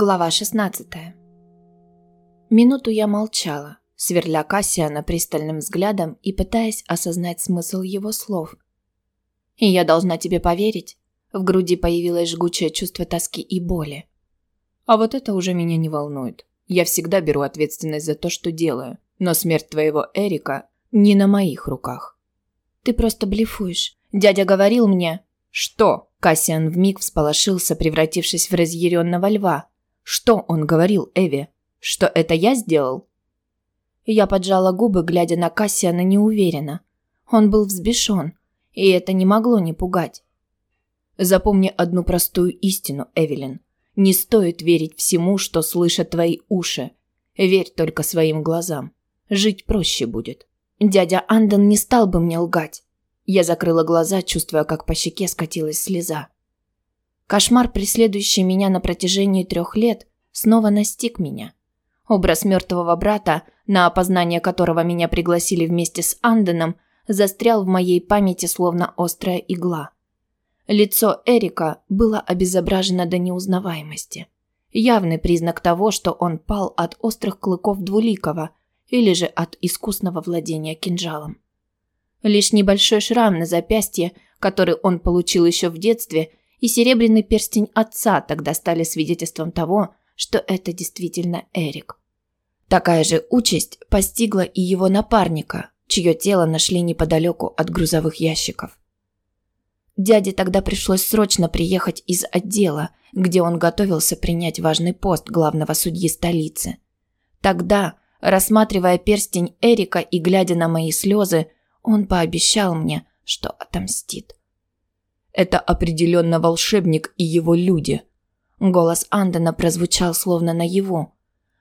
Глава 16 Минуту я молчала, сверля Кассиана пристальным взглядом и пытаясь осознать смысл его слов. «И я должна тебе поверить?» В груди появилось жгучее чувство тоски и боли. «А вот это уже меня не волнует. Я всегда беру ответственность за то, что делаю, но смерть твоего Эрика не на моих руках». «Ты просто блефуешь. Дядя говорил мне...» «Что?» Кассиан вмиг всполошился, превратившись в разъяренного льва, что он говорил Эви? Что это я сделал? Я поджала губы, глядя на Кассиана неуверенно. Он был взбешен, и это не могло не пугать. Запомни одну простую истину, Эвелин. Не стоит верить всему, что слышат твои уши. Верь только своим глазам. Жить проще будет. Дядя Андон не стал бы мне лгать. Я закрыла глаза, чувствуя, как по щеке скатилась слеза. Кошмар, преследующий меня на протяжении трех лет, снова настиг меня. Образ мертвого брата, на опознание которого меня пригласили вместе с Анденом, застрял в моей памяти словно острая игла. Лицо Эрика было обезображено до неузнаваемости. Явный признак того, что он пал от острых клыков Двуликова или же от искусного владения кинжалом. Лишь небольшой шрам на запястье, который он получил еще в детстве, и серебряный перстень отца тогда стали свидетельством того, что это действительно Эрик. Такая же участь постигла и его напарника, чье тело нашли неподалеку от грузовых ящиков. Дяде тогда пришлось срочно приехать из отдела, где он готовился принять важный пост главного судьи столицы. Тогда, рассматривая перстень Эрика и глядя на мои слезы, он пообещал мне, что отомстит. Это определенно волшебник и его люди. Голос Андена прозвучал словно наяву.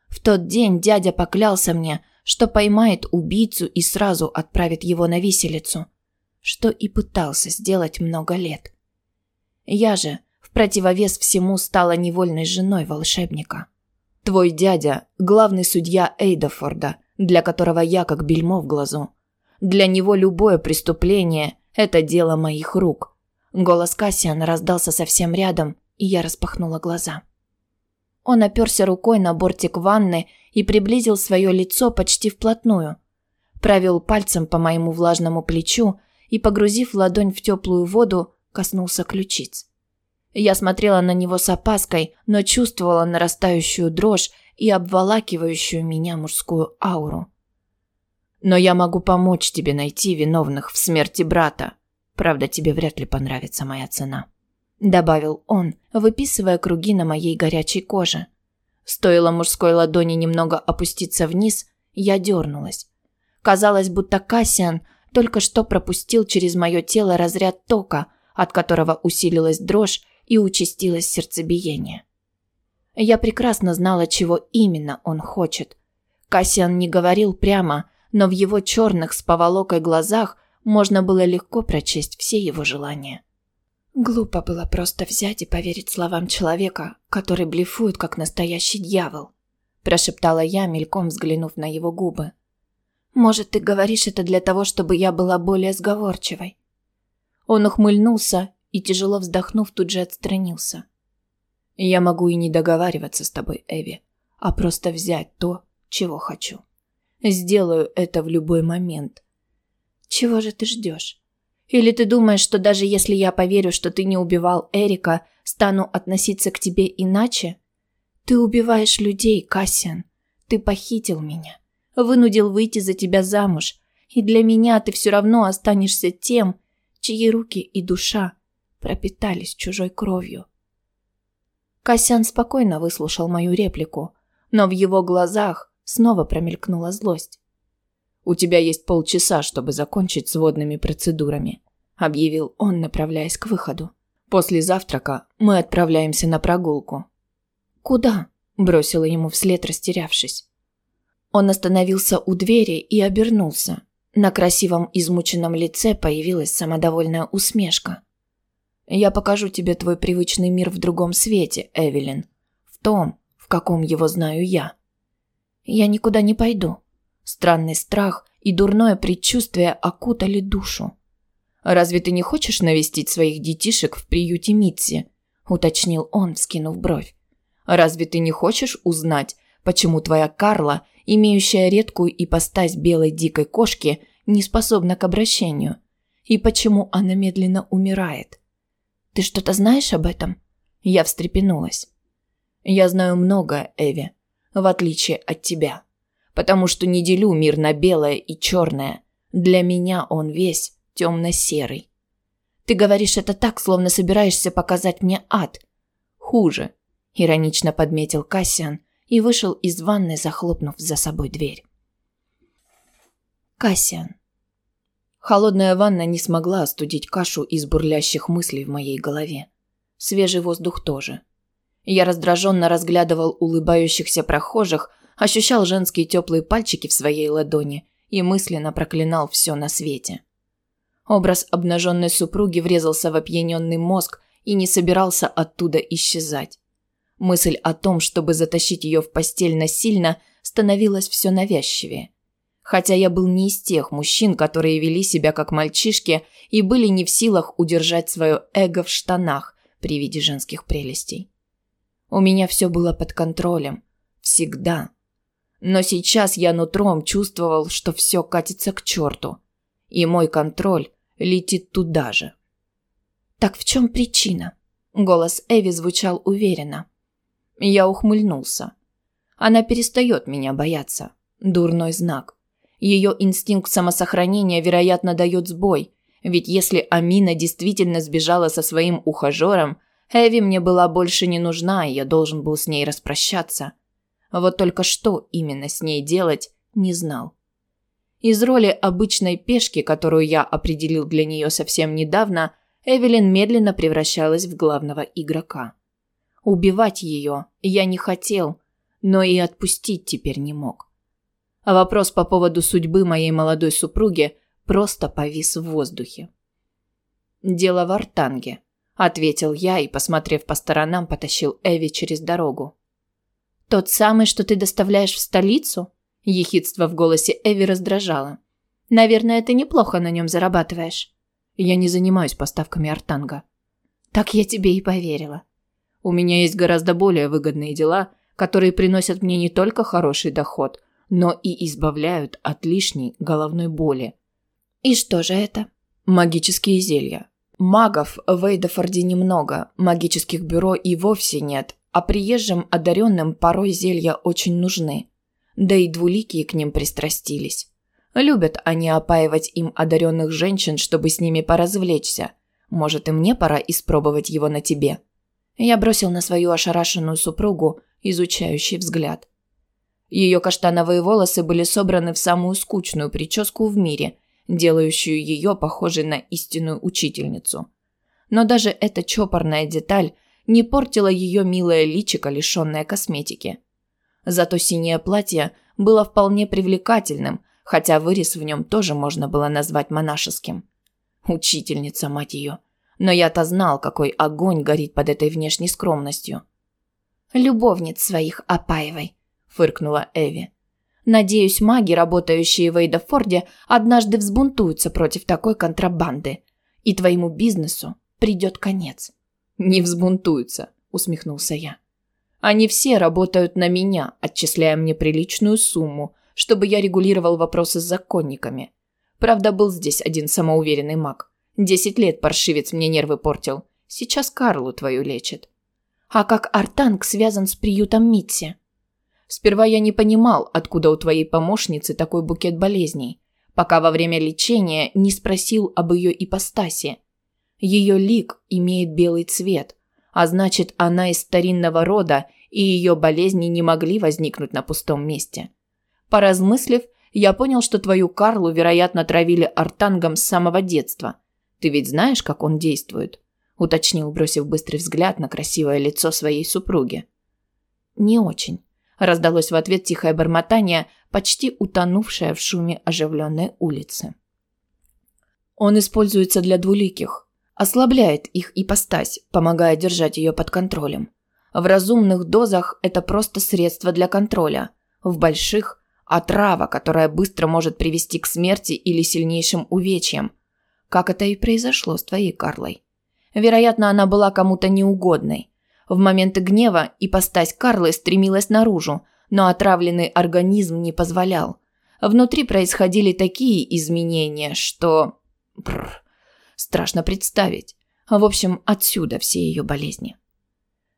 В тот день дядя поклялся мне, что поймает убийцу и сразу отправит его на виселицу, что и пытался сделать много лет. Я же, в противовес всему, стала невольной женой волшебника. Твой дядя – главный судья Эйдафорда, для которого я как бельмо в глазу. Для него любое преступление – это дело моих рук – Голос Кассиана раздался совсем рядом, и я распахнула глаза. Он оперся рукой на бортик ванны и приблизил свое лицо почти вплотную. Провел пальцем по моему влажному плечу и, погрузив ладонь в теплую воду, коснулся ключиц. Я смотрела на него с опаской, но чувствовала нарастающую дрожь и обволакивающую меня мужскую ауру. «Но я могу помочь тебе найти виновных в смерти брата», Правда, тебе вряд ли понравится моя цена», – добавил он, выписывая круги на моей горячей коже. Стоило мужской ладони немного опуститься вниз, я дернулась. Казалось, будто Кассиан только что пропустил через мое тело разряд тока, от которого усилилась дрожь и участилось сердцебиение. Я прекрасно знала, чего именно он хочет. Кассиан не говорил прямо, но в его черных с поволокой глазах можно было легко прочесть все его желания. Глупо было просто взять и поверить словам человека, который блефует, как настоящий дьявол, прошептала я, мельком взглянув на его губы. Может, ты говоришь это для того, чтобы я была более сговорчивой? Он ухмыльнулся и, тяжело вздохнув, тут же отстранился. Я могу и не договариваться с тобой, Эви, а просто взять то, чего хочу. Сделаю это в любой момент, чего же ты ждешь? Или ты думаешь, что даже если я поверю, что ты не убивал Эрика, стану относиться к тебе иначе? Ты убиваешь людей, Кассиан. Ты похитил меня, вынудил выйти за тебя замуж, и для меня ты все равно останешься тем, чьи руки и душа пропитались чужой кровью. Кассиан спокойно выслушал мою реплику, но в его глазах снова промелькнула злость. У тебя есть полчаса, чтобы закончить с водными процедурами», – объявил он, направляясь к выходу. «После завтрака мы отправляемся на прогулку». «Куда?» – бросила ему вслед, растерявшись. Он остановился у двери и обернулся. На красивом измученном лице появилась самодовольная усмешка. «Я покажу тебе твой привычный мир в другом свете, Эвелин. В том, в каком его знаю я». «Я никуда не пойду», Странный страх и дурное предчувствие окутали душу. «Разве ты не хочешь навестить своих детишек в приюте Митси?» – уточнил он, вскинув бровь. Разве ты не хочешь узнать, почему твоя Карла, имеющая редкую ипостась белой дикой кошки, не способна к обращению? И почему она медленно умирает? Ты что-то знаешь об этом? Я встрепенулась. Я знаю много, Эви, в отличие от тебя. Потому что не делю мир на белое и черное. Для меня он весь темно-серый. Ты говоришь это так, словно собираешься показать мне ад. Хуже, иронично подметил Кассиан и вышел из ванной, захлопнув за собой дверь. Кассиан. Холодная ванна не смогла остудить кашу из бурлящих мыслей в моей голове. Свежий воздух тоже. Я раздраженно разглядывал улыбающихся прохожих, ощущал женские теплые пальчики в своей ладони и мысленно проклинал все на свете. Образ обнаженной супруги врезался в опьяненный мозг и не собирался оттуда исчезать. Мысль о том, чтобы затащить ее в постель насильно, становилась все навязчивее. Хотя я был не из тех мужчин, которые вели себя как мальчишки и были не в силах удержать свое эго в штанах при виде женских прелестей. У меня все было под контролем. Всегда. Но сейчас я нутром чувствовал, что все катится к черту. И мой контроль летит туда же. «Так в чем причина?» Голос Эви звучал уверенно. Я ухмыльнулся. Она перестает меня бояться. Дурной знак. Ее инстинкт самосохранения, вероятно, дает сбой. Ведь если Амина действительно сбежала со своим ухажером, Эви мне была больше не нужна, и я должен был с ней распрощаться. Вот только что именно с ней делать, не знал. Из роли обычной пешки, которую я определил для нее совсем недавно, Эвелин медленно превращалась в главного игрока. Убивать ее я не хотел, но и отпустить теперь не мог. А вопрос по поводу судьбы моей молодой супруги просто повис в воздухе. «Дело в Артанге», – ответил я и, посмотрев по сторонам, потащил Эви через дорогу. «Тот самый, что ты доставляешь в столицу?» Ехидство в голосе Эви раздражало. «Наверное, ты неплохо на нем зарабатываешь». «Я не занимаюсь поставками Артанга». «Так я тебе и поверила. У меня есть гораздо более выгодные дела, которые приносят мне не только хороший доход, но и избавляют от лишней головной боли. И что же это? Магические зелья. Магов в Эйдафорде немного, магических бюро и вовсе нет, а приезжим одаренным порой зелья очень нужны. Да и двуликие к ним пристрастились. Любят они опаивать им одаренных женщин, чтобы с ними поразвлечься. Может, и мне пора испробовать его на тебе. Я бросил на свою ошарашенную супругу изучающий взгляд. Ее каштановые волосы были собраны в самую скучную прическу в мире, делающую ее похожей на истинную учительницу. Но даже эта чопорная деталь не портила ее милое личико, лишенное косметики. Зато синее платье было вполне привлекательным, хотя вырез в нем тоже можно было назвать монашеским. Учительница, мать ее. Но я-то знал, какой огонь горит под этой внешней скромностью. «Любовниц своих опаивай», – фыркнула Эви. «Надеюсь, маги, работающие в Эйдафорде, однажды взбунтуются против такой контрабанды, и твоему бизнесу придет конец». «Не взбунтуются», – усмехнулся я. «Они все работают на меня, отчисляя мне приличную сумму, чтобы я регулировал вопросы с законниками. Правда, был здесь один самоуверенный маг. Десять лет паршивец мне нервы портил. Сейчас Карлу твою лечит. А как Артанг связан с приютом Митси? Сперва я не понимал, откуда у твоей помощницы такой букет болезней, пока во время лечения не спросил об ее ипостаси. Ее лик имеет белый цвет, а значит, она из старинного рода, и ее болезни не могли возникнуть на пустом месте. Поразмыслив, я понял, что твою Карлу, вероятно, травили артангом с самого детства – ты ведь знаешь, как он действует?» – уточнил, бросив быстрый взгляд на красивое лицо своей супруги. «Не очень», – раздалось в ответ тихое бормотание, почти утонувшее в шуме оживленной улицы. «Он используется для двуликих, ослабляет их ипостась, помогая держать ее под контролем. В разумных дозах это просто средство для контроля, в больших – отрава, которая быстро может привести к смерти или сильнейшим увечьям, как это и произошло с твоей Карлой. Вероятно, она была кому-то неугодной. В моменты гнева ипостась Карлы стремилась наружу, но отравленный организм не позволял. Внутри происходили такие изменения, что... Бррр, страшно представить. В общем, отсюда все ее болезни.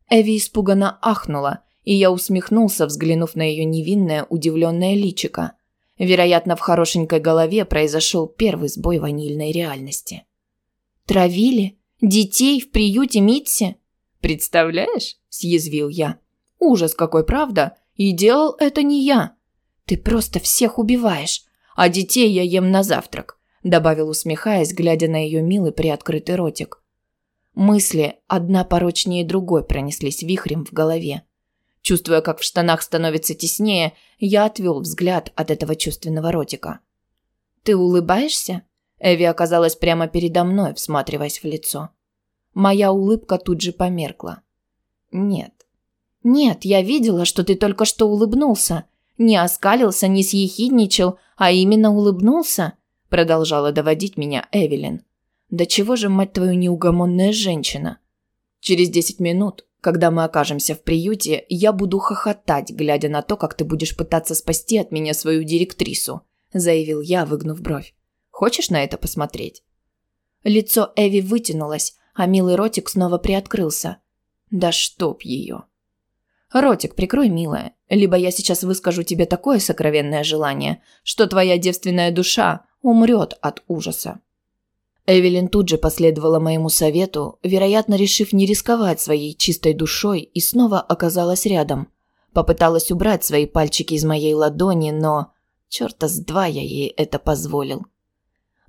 Эви испуганно ахнула, и я усмехнулся, взглянув на ее невинное, удивленное личико. Вероятно, в хорошенькой голове произошел первый сбой ванильной реальности. «Травили? Детей в приюте Митси?» «Представляешь?» – съязвил я. «Ужас какой, правда? И делал это не я. Ты просто всех убиваешь, а детей я ем на завтрак», – добавил, усмехаясь, глядя на ее милый приоткрытый ротик. Мысли, одна порочнее другой, пронеслись вихрем в голове. Чувствуя, как в штанах становится теснее, я отвел взгляд от этого чувственного ротика. «Ты улыбаешься?» Эви оказалась прямо передо мной, всматриваясь в лицо. Моя улыбка тут же померкла. «Нет». «Нет, я видела, что ты только что улыбнулся. Не оскалился, не съехидничал, а именно улыбнулся», продолжала доводить меня Эвелин. «Да чего же, мать твою, неугомонная женщина?» Через десять минут когда мы окажемся в приюте, я буду хохотать, глядя на то, как ты будешь пытаться спасти от меня свою директрису», – заявил я, выгнув бровь. «Хочешь на это посмотреть?» Лицо Эви вытянулось, а милый ротик снова приоткрылся. «Да чтоб ее!» «Ротик, прикрой, милая, либо я сейчас выскажу тебе такое сокровенное желание, что твоя девственная душа умрет от ужаса». Эвелин тут же последовала моему совету, вероятно, решив не рисковать своей чистой душой, и снова оказалась рядом. Попыталась убрать свои пальчики из моей ладони, но... Чёрта с два я ей это позволил.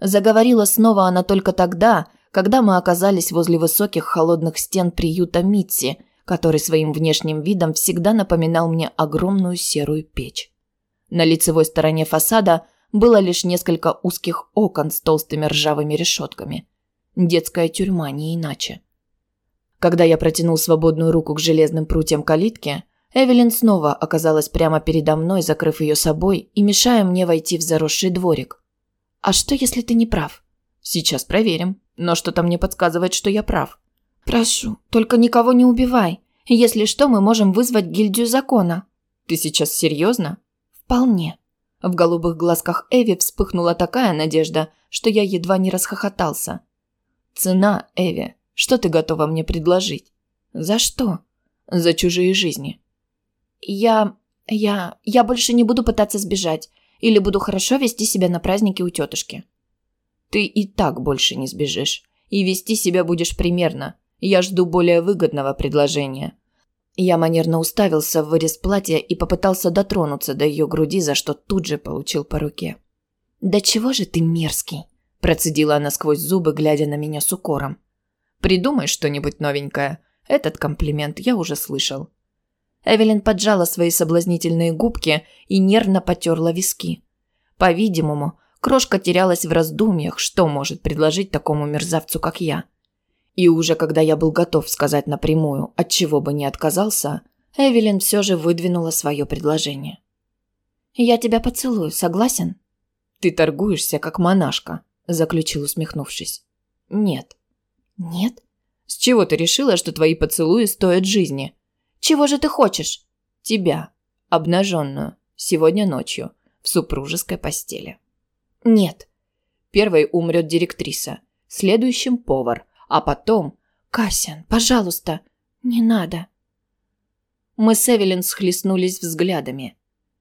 Заговорила снова она только тогда, когда мы оказались возле высоких холодных стен приюта Митси, который своим внешним видом всегда напоминал мне огромную серую печь. На лицевой стороне фасада – было лишь несколько узких окон с толстыми ржавыми решетками. Детская тюрьма, не иначе. Когда я протянул свободную руку к железным прутьям калитки, Эвелин снова оказалась прямо передо мной, закрыв ее собой и мешая мне войти в заросший дворик. «А что, если ты не прав?» «Сейчас проверим, но что-то мне подсказывает, что я прав». «Прошу, только никого не убивай. Если что, мы можем вызвать гильдию закона». «Ты сейчас серьезно?» «Вполне. В голубых глазках Эви вспыхнула такая надежда, что я едва не расхохотался. «Цена, Эви. Что ты готова мне предложить?» «За что?» «За чужие жизни». «Я... я... я больше не буду пытаться сбежать. Или буду хорошо вести себя на празднике у тетушки». «Ты и так больше не сбежишь. И вести себя будешь примерно. Я жду более выгодного предложения. Я манерно уставился в вырез платья и попытался дотронуться до ее груди, за что тут же получил по руке. «Да чего же ты мерзкий?» – процедила она сквозь зубы, глядя на меня с укором. «Придумай что-нибудь новенькое. Этот комплимент я уже слышал». Эвелин поджала свои соблазнительные губки и нервно потерла виски. По-видимому, крошка терялась в раздумьях, что может предложить такому мерзавцу, как я – и уже когда я был готов сказать напрямую, от чего бы не отказался, Эвелин все же выдвинула свое предложение. «Я тебя поцелую, согласен?» «Ты торгуешься, как монашка», – заключил, усмехнувшись. «Нет». «Нет?» «С чего ты решила, что твои поцелуи стоят жизни?» «Чего же ты хочешь?» «Тебя, обнаженную, сегодня ночью, в супружеской постели». «Нет». Первой умрет директриса, следующим повар, а потом... «Кассиан, пожалуйста, не надо». Мы с Эвелин схлестнулись взглядами.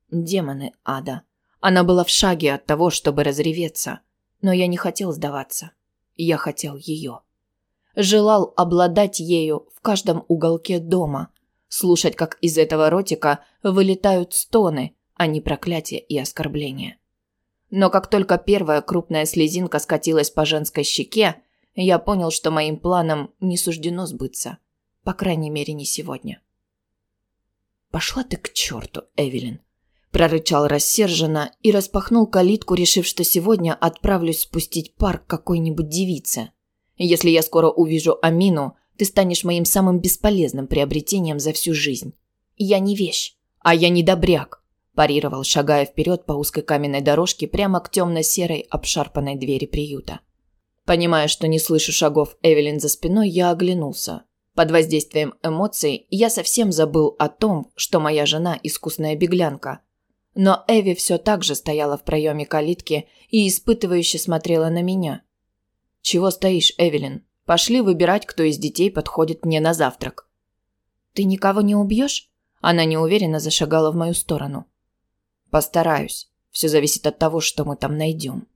Демоны ада. Она была в шаге от того, чтобы разреветься. Но я не хотел сдаваться. Я хотел ее. Желал обладать ею в каждом уголке дома. Слушать, как из этого ротика вылетают стоны, а не проклятия и оскорбления. Но как только первая крупная слезинка скатилась по женской щеке, я понял, что моим планам не суждено сбыться. По крайней мере, не сегодня. «Пошла ты к черту, Эвелин!» Прорычал рассерженно и распахнул калитку, решив, что сегодня отправлюсь спустить пар какой-нибудь девице. «Если я скоро увижу Амину, ты станешь моим самым бесполезным приобретением за всю жизнь. Я не вещь, а я не добряк», парировал, шагая вперед по узкой каменной дорожке прямо к темно-серой обшарпанной двери приюта. Понимая, что не слышу шагов Эвелин за спиной, я оглянулся. Под воздействием эмоций я совсем забыл о том, что моя жена – искусная беглянка. Но Эви все так же стояла в проеме калитки и испытывающе смотрела на меня. «Чего стоишь, Эвелин? Пошли выбирать, кто из детей подходит мне на завтрак». «Ты никого не убьешь?» Она неуверенно зашагала в мою сторону. «Постараюсь. Все зависит от того, что мы там найдем».